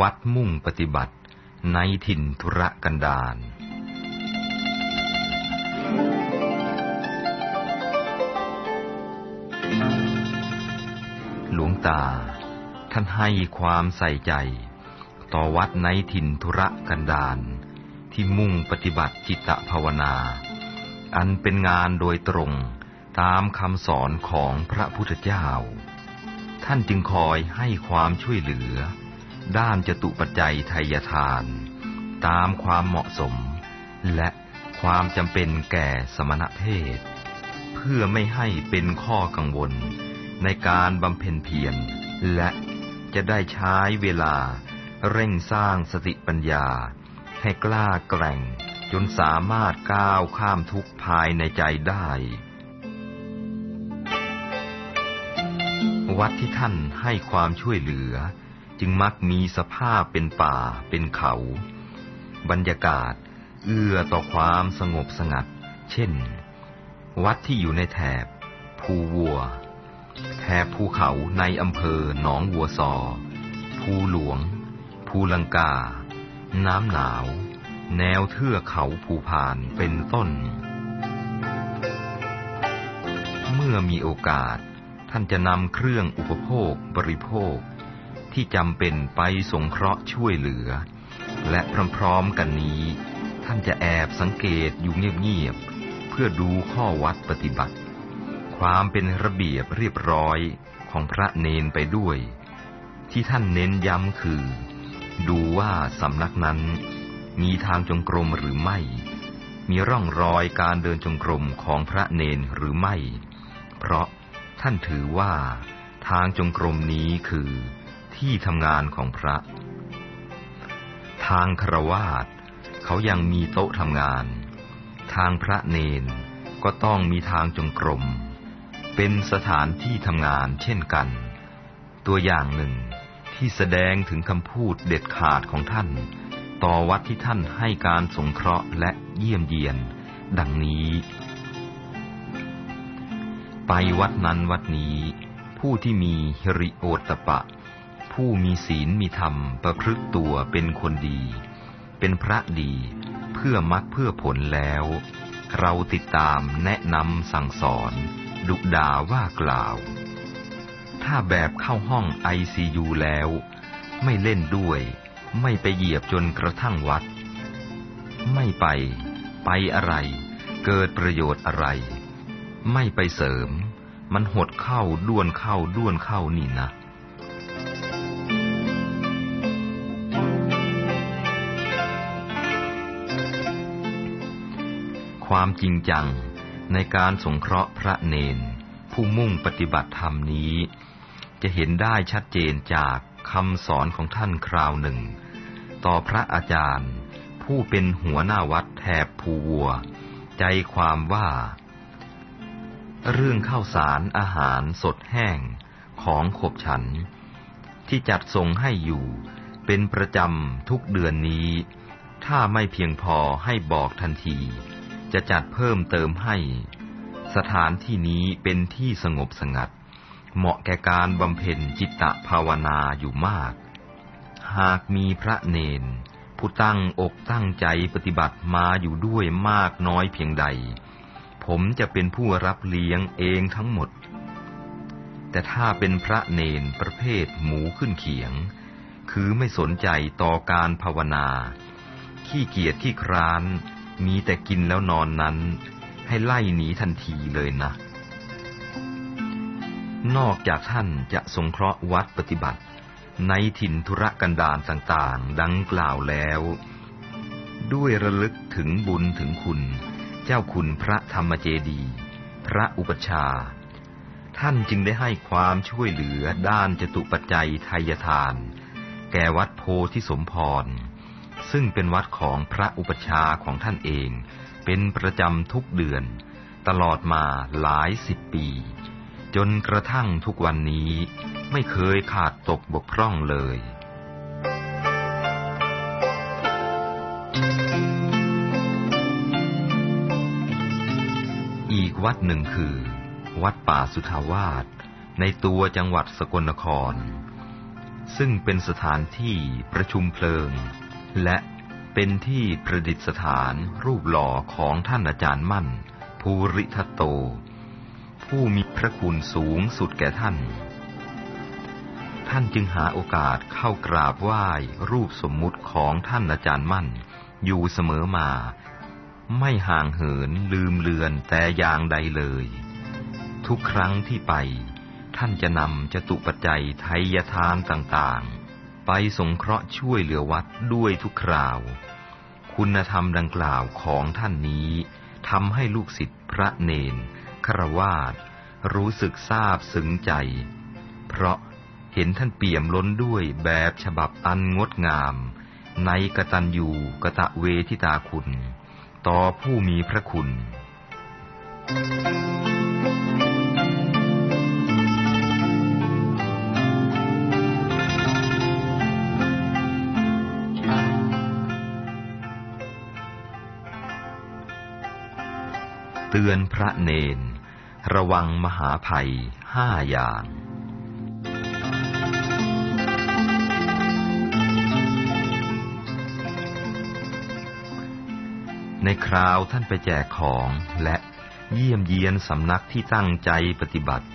วัดมุ่งปฏิบัติในถิ่นธุรกันดารหลวงตา ท่านให้ความใส่ใจ ต่อวัดในถิ่นธุรกันดารที่มุ่งปฏิบัติจิตภาวนา อันเป็นงานโดยตรงตามคำสอนของพระพุทธเจ้า ท่านจึงคอยให้ความช่วยเหลือ ด้านจตุปัจจัยไทยทาน ตามความเหมาะสม และความจำเป็นแก่สมณเพศ เพื่อไม่ให้เป็นข้อกังวล ในการบำเพ็ญเพียรและจะได้ใช้เวลาเร่งสร้างสติปัญญา ให้กล้าแกร่ง จนสามารถก้าวข้ามทุกภายในใจได้ วัดที่ท่านให้ความช่วยเหลือ จึงมักมีสภาพเป็นป่าเป็นเขา บรรยากาศ เอื้อต่อความสงบสงัด เช่น วัดที่อยู่ในแถบ ภูวัว แถบภูเขาในอำเภอหนองวัวซอ ภูหลวง ภูลังกา น้ำหนาว แนวเทือกเขาภูพานเป็นต้น เมื่อมีโอกาสท่านจะนำเครื่องอุปโภคบริโภค ที่จำเป็นไปสงเคราะห์ช่วยเหลือ และพร้อมๆกันนี้ ท่านจะแอบสังเกตอยู่เงียบๆเพื่อดูข้อวัดปฏิบัติ ความเป็นระเบียบเรียบร้อยของพระเนนไปด้วย ที่ท่านเน้นย้ำคือ ดูว่าสำนักนั้น มีทางจงกรมหรือไม่ มีร่องรอยการเดินจงกรมของพระเนนหรือไม่ เพราะท่านถือว่าทางจงกรมนี้คือ ที่ทำงานของพระ ทางครวาสเขายังมีโต๊ะทำงาน ทางพระเนนก็ต้องมีทางจงกรม เป็นสถานที่ทำงานเช่นกัน ตัวอย่างหนึ่งที่แสดงถึงคำพูดเด็ดขาดของท่าน ต่อวัดที่ท่านให้การสงเคราะห์และเยี่ยมเยียน ดังนี้ ไปวัดนั้นวัดนี้ ผู้ที่มีฮิริโอตตปะ ผู้มีศีลมีธรรมประพฤติตัวเป็นคนดี เป็นพระดี เพื่อมรักเพื่อผลแล้ว เราติดตามแนะนำสั่งสอน ดุด่าว่ากล่าว ถ้าแบบเข้าห้องไอซียูแล้ว ไม่เล่นด้วย ไม่ไปเหยียบจนกระทั่งวัด ไม่ไป ไปอะไร เกิดประโยชน์อะไร ไม่ไปเสริม มันหดเข้าด้วนเข้าด้วนเข้านี่นะ ความจริงจังในการสงเคราะห์พระเนน ผู้มุ่งปฏิบัติธรรมนี้ จะเห็นได้ชัดเจนจากคำสอนของท่านคราวหนึ่ง ต่อพระอาจารย์ ผู้เป็นหัวหน้าวัดแถบภูวัว ใจความว่า เรื่องข้าวสารอาหารสดแห้งของขบฉัน ที่จัดส่งให้อยู่เป็นประจำทุกเดือนนี้ ถ้าไม่เพียงพอให้บอกทันที จะจัดเพิ่มเติมให้ สถานที่นี้เป็นที่สงบสงัด เหมาะแก่การบำเพ็ญจิตตภาวนาอยู่มาก หากมีพระเนน ผู้ตั้งอกตั้งใจปฏิบัติมาอยู่ด้วยมากน้อยเพียงใด ผมจะเป็นผู้รับเลี้ยงเองทั้งหมด แต่ถ้าเป็นพระเนนประเภทหมูขึ้นเขียง คือไม่สนใจต่อการภาวนา ขี้เกียจขี้คร้าน มีแต่กินแล้วนอนนั้น ให้ไล่หนีทันทีเลยนะ นอกจากท่านจะสงเคราะห์วัดปฏิบัติ ในถิ่นธุรกันดารต่างๆ ดังกล่าวแล้ว ด้วยระลึกถึงบุญถึงคุณ เจ้าคุณพระธรรมเจดี พระอุปชา ท่านจึงได้ให้ความช่วยเหลือด้านจตุปัจจัยไทยทาน แก่วัดโพธิสมพร ซึ่งเป็นวัดของพระอุปชาของท่านเอง เป็นประจำทุกเดือน ตลอดมาหลายสิบปี จนกระทั่งทุกวันนี้ไม่เคยขาดตกบกพร่องเลย อีกวัดหนึ่งคือ วัดป่าสุทาวาสในตัวจังหวัดสกลนคร ซึ่งเป็นสถานที่ประชุมเพลิง และเป็นที่ประดิษฐานรูปหล่อของท่านอาจารย์มั่น ภูริทัตโต ผู้มีพระคุณสูงสุดแก่ท่าน ท่านจึงหาโอกาสเข้ากราบไหว้รูปสมมุติของท่านอาจารย์มั่น อยู่เสมอมา ไม่ห่างเหินลืมเลือนแต่อย่างใดเลย ทุกครั้งที่ไป ท่านจะนำจตุปัจจัยไทยทานต่างๆ ไปสงเคราะห์ช่วยเหลือวัดด้วยทุกคราว คุณธรรมดังกล่าวของท่านนี้ทำให้ลูกศิษย์พระเนนครวาดรู้สึกซาบซึ้งใจ เพราะเห็นท่านเปี่ยมล้นด้วยแบบฉบับอันงดงาม ในกตัญญูกะตะเวทิตาคุณ ต่อผู้มีพระคุณ เตือนพระเนน ระวังมหาภัยห้าอย่างในคราวท่านไปแจกของและเยี่ยมเยียนสำนักที่ตั้งใจปฏิบัติ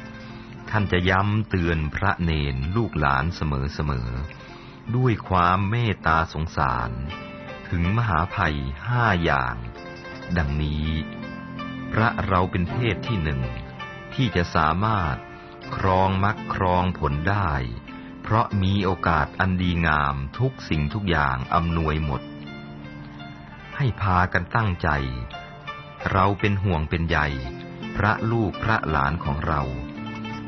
ท่านจะย้ำเตือนพระเนนลูกหลานเสมอๆด้วยความเมตตาสงสาร ถึงมหาภัยห้าอย่าง ดังนี้ พระเราเป็นเพศที่หนึ่ง ที่จะสามารถครองมรรคครองผลได้ เพราะมีโอกาสอันดีงามทุกสิ่งทุกอย่างอำนวยหมด ให้พากันตั้งใจ เราเป็นห่วงเป็นใยพระลูกพระหลานของเรา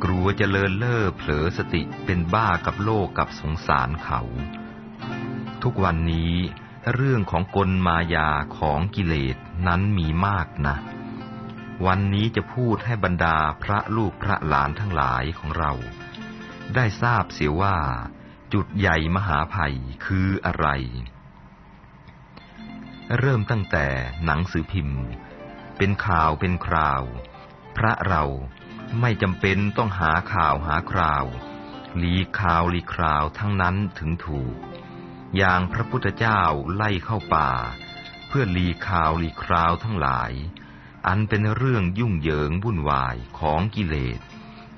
กลัวจะเลินเล่อเผลอสติเป็นบ้ากับโลกกับสงสารเขา ทุกวันนี้เรื่องของกลมายาของกิเลสนั้นมีมากนะ วันนี้จะพูดให้บรรดาพระลูกพระหลานทั้งหลายของเรา ได้ทราบเสียว่า จุดใหญ่มหาภัยคืออะไร เริ่มตั้งแต่หนังสือพิมพ์ เป็นข่าวเป็นคราว พระเราไม่จำเป็นต้องหาข่าวหาคราวหลีข่าวหลีคราวทั้งนั้นถึงถูก อย่างพระพุทธเจ้าไล่เข้าป่า เพื่อหลีข่าวหลีคราวทั้งหลาย อันเป็นเรื่องยุ่งเหยิงวุ่นวายของกิเลส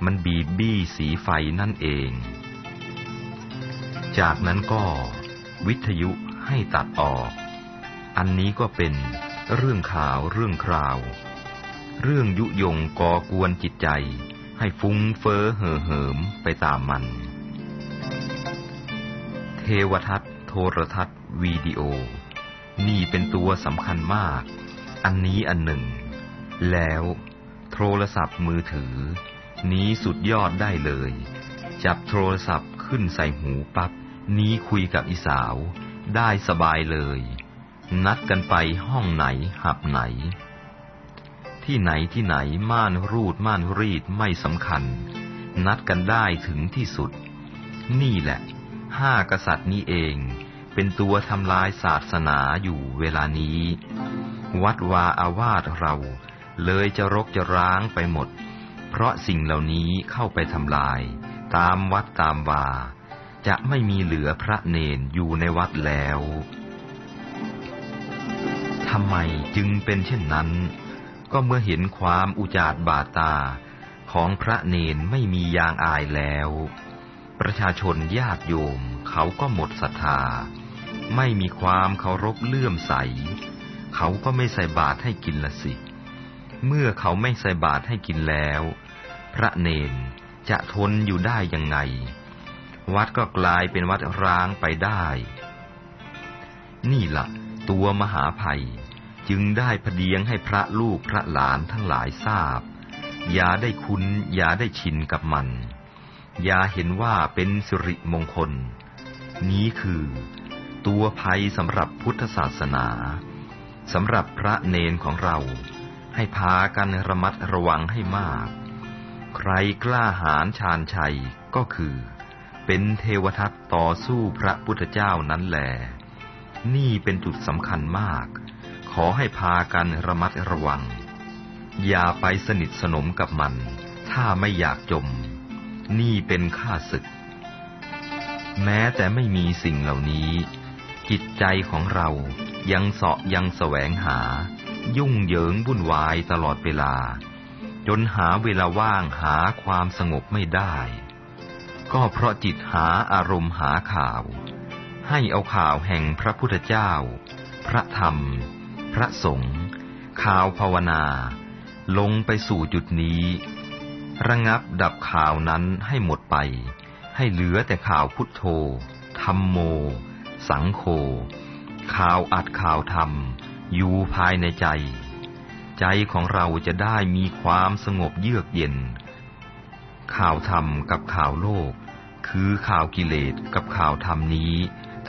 มันบีบบี้สีไฟนั่นเอง จากนั้นก็ วิทยุให้ตัดออก อันนี้ก็เป็นเรื่องข่าวเรื่องคราว เรื่องยุยงก่อกวนจิตใจ ให้ฟุ้งเฟ้อเห่อเหิมไปตามมัน เทวทัศน์โทรทัศน์วิดีโอ นี่เป็นตัวสำคัญมาก อันนี้อันหนึ่ง แล้วโทรศัพท์มือถือ นี้สุดยอดได้เลย จับโทรศัพท์ขึ้นใส่หูปับ๊บนี้คุยกับอีสาว ได้สบายเลย นัดกันไปห้องไหนหับไหน ที่ไหนที่ไหนม่านรูดม่านรีดไม่สำคัญ นัดกันได้ถึงที่สุด นี่แหละ ห้ากษัตริย์นี้เอง เป็นตัวทำลายศาสนาอยู่เวลานี้ วัดวาอาวาสเรา เลยจะรกจะร้างไปหมด เพราะสิ่งเหล่านี้เข้าไปทำลาย ตามวัดตามวา จะไม่มีเหลือพระเนนอยู่ในวัดแล้วทำไมจึงเป็นเช่นนั้น ก็เมื่อเห็นความอุจาดบาตาของพระเนนไม่มียางอายแล้ว ประชาชนญาติโยมเขาก็หมดศรัทธา ไม่มีความเคารพเลื่อมใส เขาก็ไม่ใส่บาตรให้กินละสิ เมื่อเขาไม่ใส่บาตรให้กินแล้ว พระเนนจะทนอยู่ได้ยังไง วัดก็กลายเป็นวัดร้างไปได้ นี่ละ่ะ ตัวมหาภัยจึงได้พเดียงให้พระลูกพระหลานทั้งหลายทราบ อย่าได้คุ้นอย่าได้ชินกับมัน อย่าเห็นว่าเป็นสิริมงคล นี้คือ ตัวภัยสำหรับพุทธศาสนาสำหรับพระเนนของเรา ให้พากันระมัดระวังให้มาก ใครกล้าหาญชาญชัยก็คือ เป็นเทวทัตต่อสู้พระพุทธเจ้านั้นแหลนี่เป็นจุดสำคัญมาก ขอให้พากันระมัดระวัง อย่าไปสนิทสนมกับมัน ถ้าไม่อยากจม นี่เป็นข้าศึก แม้แต่ไม่มีสิ่งเหล่านี้ จิตใจของเรายังเสาะยังแสวงหา ยุ่งเหยิงวุ่นวายตลอดเวลา จนหาเวลาว่างหาความสงบไม่ได้ ก็เพราะจิตหาอารมณ์หาข่าว ให้เอาข่าวแห่งพระพุทธเจ้า พระธรรม พระสงฆ์ข่าวภาวนา ลงไปสู่จุดนี้ ระงับดับข่าวนั้นให้หมดไป ให้เหลือแต่ข่าวพุทโธธรรมโม สังโฆข่าวอัดข่าวธรรม อยู่ภายในใจ ใจของเราจะได้มีความสงบเยือกเย็น ข่าวธรรมกับข่าวโลก คือข่าวกิเลสกับข่าวธรรมนี้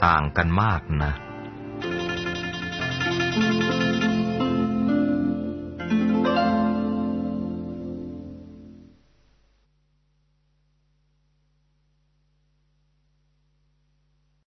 ต่างกันมากนะ